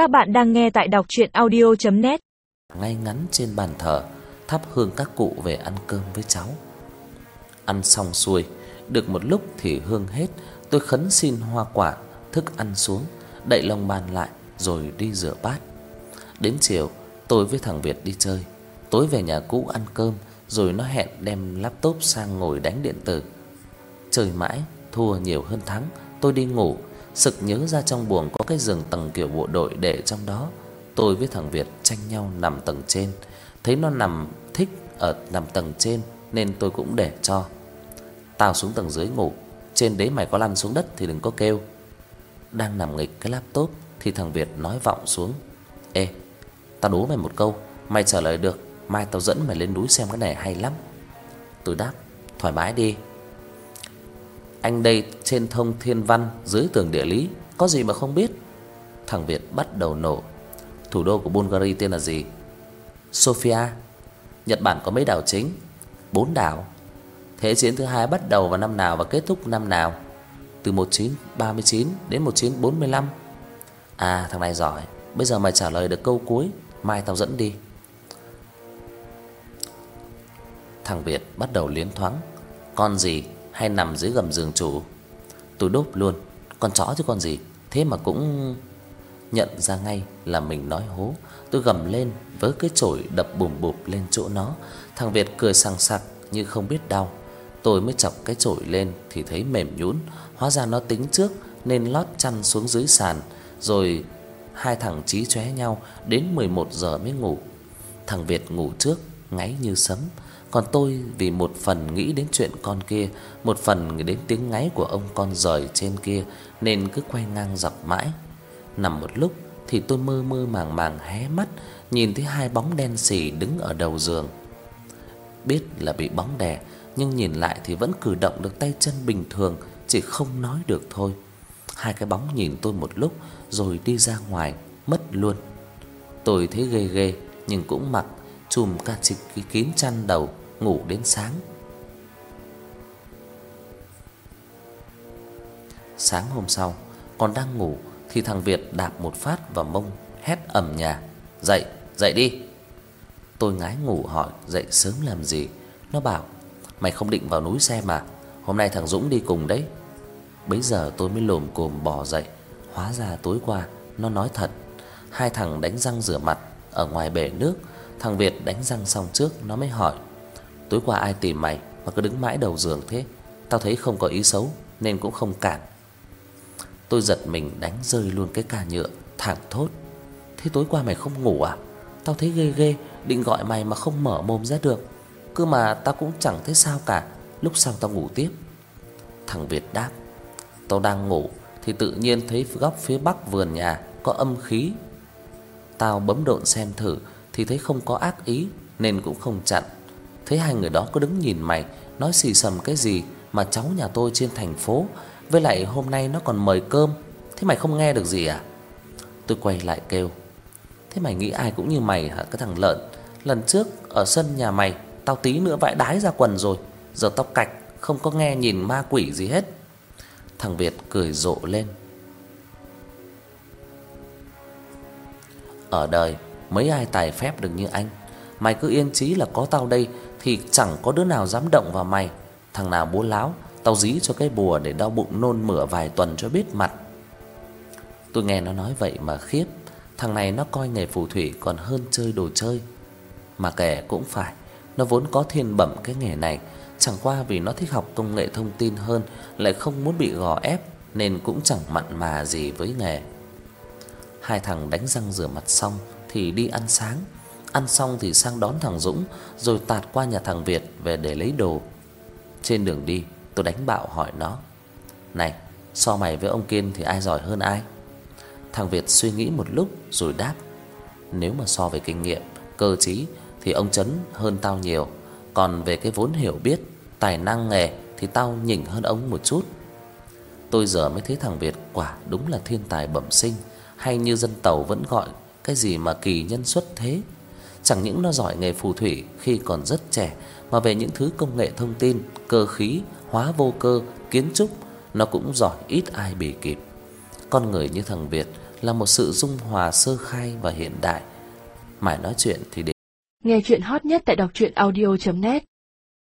Các bạn đang nghe tại đọc audio net Ngay ngắn trên bàn thờ, thắp hương các cụ về ăn cơm với cháu. Ăn xong xuôi, được một lúc thì hương hết, tôi khấn xin hoa quả, thức ăn xuống, đậy lồng bàn lại rồi đi rửa bát. Đến chiều, tôi với thằng Việt đi chơi. Tối về nhà cũ ăn cơm, rồi nó hẹn đem laptop sang ngồi đánh điện tử. Chơi mãi, thua nhiều hơn thắng, tôi đi ngủ, sực nhớ ra trong buồng có cái giường tầng kiểu bộ đội để trong đó. Tôi với thằng Việt tranh nhau nằm tầng trên, thấy nó nằm thích ở nằm tầng trên nên tôi cũng để cho. Tao xuống tầng dưới ngủ, trên đấy mày có lăn xuống đất thì đừng có kêu. Đang nằm nghịch cái laptop thì thằng Việt nói vọng xuống. Ê, tao đố mày một câu, mày trả lời được, mai tao dẫn mày lên núi xem cái này hay lắm. Tôi đáp, thoải mái đi. Anh đây trên thông thiên văn, dưới tường địa lý, có gì mà không biết? Thằng Việt bắt đầu nổ. Thủ đô của Bulgaria tên là gì? Sofia. Nhật Bản có mấy đảo chính? Bốn đảo. Thế chiến thứ hai bắt đầu vào năm nào và kết thúc năm nào? Từ 1939 đến 1945. À, thằng này giỏi. Bây giờ mày trả lời được câu cuối, mai tao dẫn đi. Thằng Việt bắt đầu liến thoáng. Con gì hay nằm dưới gầm giường chủ? Tôi đốp luôn, con chó chứ con gì. Thế mà cũng nhận ra ngay là mình nói hố. Tôi gầm lên với cái chổi đập bùm bụp lên chỗ nó. Thằng Việt cười sằng sặc như không biết đau. Tôi mới chọc cái chổi lên thì thấy mềm nhũn, hóa ra nó tính trước nên lót chăn xuống dưới sàn, rồi hai thằng chí chóe nhau đến 11 giờ mới ngủ. Thằng Việt ngủ trước, ngáy như sấm, còn tôi vì một phần nghĩ đến chuyện con kia, một phần nghĩ đến tiếng ngáy của ông con rời trên kia nên cứ quay ngang dọc mãi. Nằm một lúc thì tôi mơ mơ màng màng hé mắt, nhìn thấy hai bóng đen sì đứng ở đầu giường. Biết là bị bóng đè, nhưng nhìn lại thì vẫn cử động được tay chân bình thường, chỉ không nói được thôi. Hai cái bóng nhìn tôi một lúc rồi đi ra ngoài, mất luôn. Tôi thấy ghê ghê nhưng cũng mặc chùm cả chịch kín chăn đầu, ngủ đến sáng. Sáng hôm sau, còn đang ngủ thì thằng Việt đạp một phát vào mông, hét ầm nhà: "Dậy, dậy đi." Tôi ngái ngủ hỏi dậy sớm làm gì. Nó bảo: "Mày không định vào núi xem mà, hôm nay thằng Dũng đi cùng đấy." Bấy giờ tôi mới lồm cồm bò dậy, hóa ra tối qua nó nói thật. Hai thằng đánh răng rửa mặt ở ngoài bể nước, thằng Việt đánh răng xong trước nó mới hỏi: "Tối qua ai tìm mày mà cứ đứng mãi đầu giường thế? Tao thấy không có ý xấu nên cũng không cản." Tôi giật mình đánh rơi luôn cái ca nhựa, thẳng thốt: "Thế tối qua mày không ngủ à? Tao thấy ghê ghê, định gọi mày mà không mở mồm ra được. Cứ mà tao cũng chẳng thấy sao cả, lúc sau tao ngủ tiếp." Thằng Việt đáp: Tao đang ngủ thì tự nhiên thấy góc phía bắc vườn nhà có âm khí. Tao bấm độn xem thử thì thấy không có ác ý nên cũng không chặn. Thấy hai người đó cứ đứng nhìn mày nói xì xầm cái gì mà cháu nhà tôi trên thành phố, với lại hôm nay nó còn mời cơm, thế mày không nghe được gì à? Tôi quay lại kêu. Thế mày nghĩ ai cũng như mày hả cái thằng lợn? Lần trước ở sân nhà mày, tao tí nữa vãi đái ra quần rồi, giờ tóc cạch không có nghe nhìn ma quỷ gì hết. Thằng Việt cười rộ lên. Ở đời mấy ai tài phép được như anh. Mày cứ yên chí là có tao đây thì chẳng có đứa nào dám động vào mày. Thằng nào bố láo, tao dí cho cái bùa để đau bụng nôn mửa vài tuần cho biết mặt. Tôi nghe nó nói vậy mà khiếp, thằng này nó coi nghề phù thủy còn hơn chơi đồ chơi. Mà kể cũng phải, nó vốn có thiên bẩm cái nghề này, chẳng qua vì nó thích học công nghệ thông tin hơn, lại không muốn bị gò ép nên cũng chẳng mặn mà gì với nghề. Hai thằng đánh răng rửa mặt xong thì đi ăn sáng, ăn xong thì sang đón thằng Dũng rồi tạt qua nhà thằng Việt về để lấy đồ. Trên đường đi, tôi đánh bạo hỏi nó: "Này, so mày với ông Kiên thì ai giỏi hơn ai?" Thằng Việt suy nghĩ một lúc rồi đáp: "Nếu mà so về kinh nghiệm, cơ trí thì ông Chấn hơn tao nhiều." còn về cái vốn hiểu biết, tài năng nghề thì tao nhỉnh hơn ông một chút. Tôi giờ mới thấy thằng Việt quả đúng là thiên tài bẩm sinh, hay như dân tàu vẫn gọi cái gì mà kỳ nhân xuất thế. Chẳng những nó giỏi nghề phù thủy khi còn rất trẻ, mà về những thứ công nghệ thông tin, cơ khí, hóa vô cơ, kiến trúc, nó cũng giỏi ít ai bì kịp. Con người như thằng Việt là một sự dung hòa sơ khai và hiện đại. Mãi nói chuyện thì để Nghe chuyện hot nhất tại đọc truyện audio net